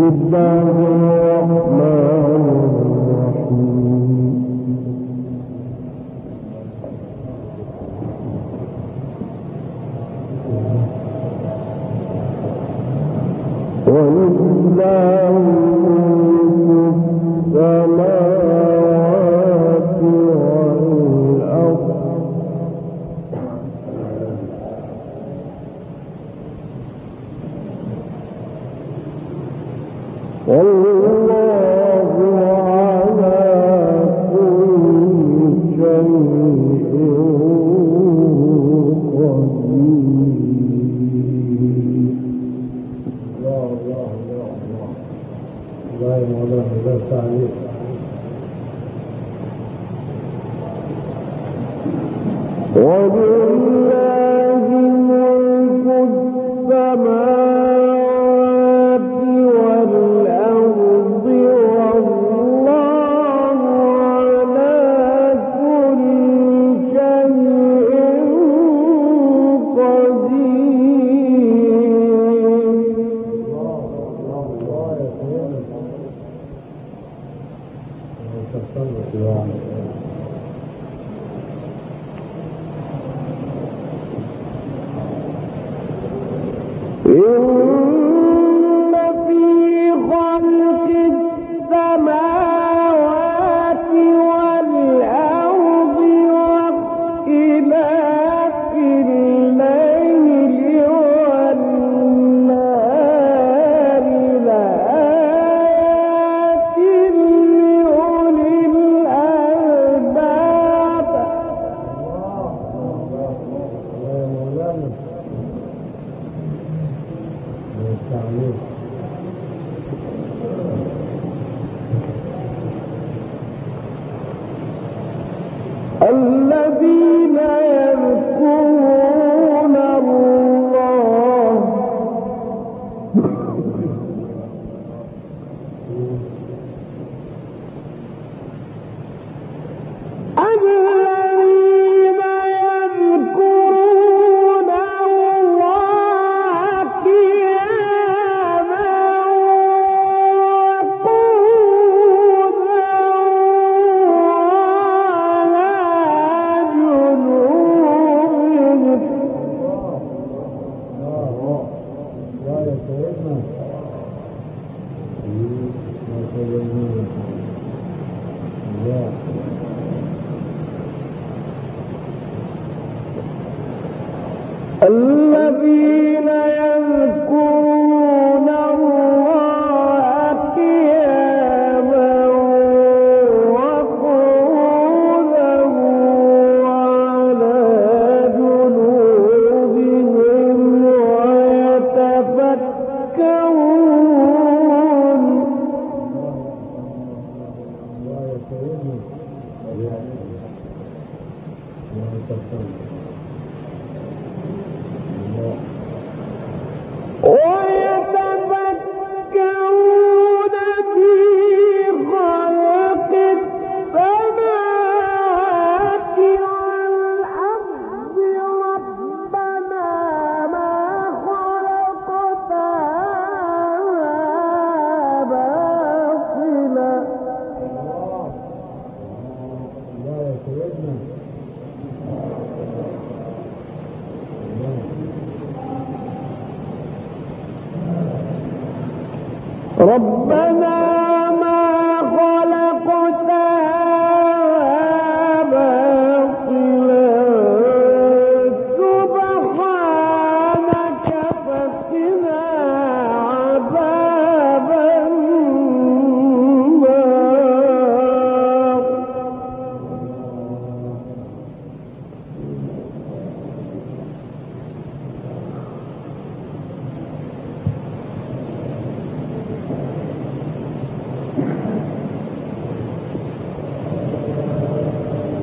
Oh, no. وَلِلَّهِ إن آمین اللہ ربنا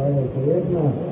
ایک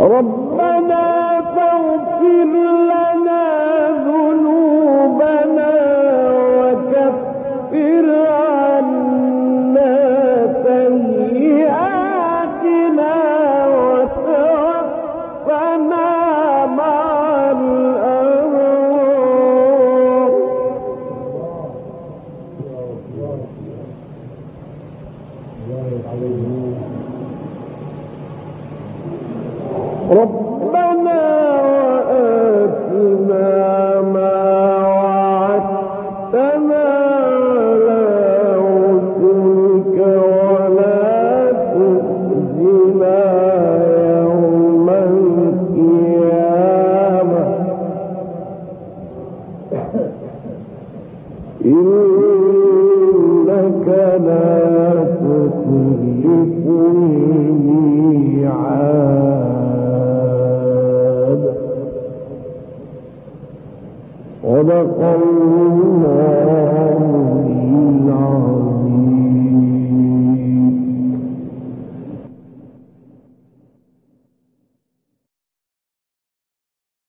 ربنا فاغفر لنا بما صدق الله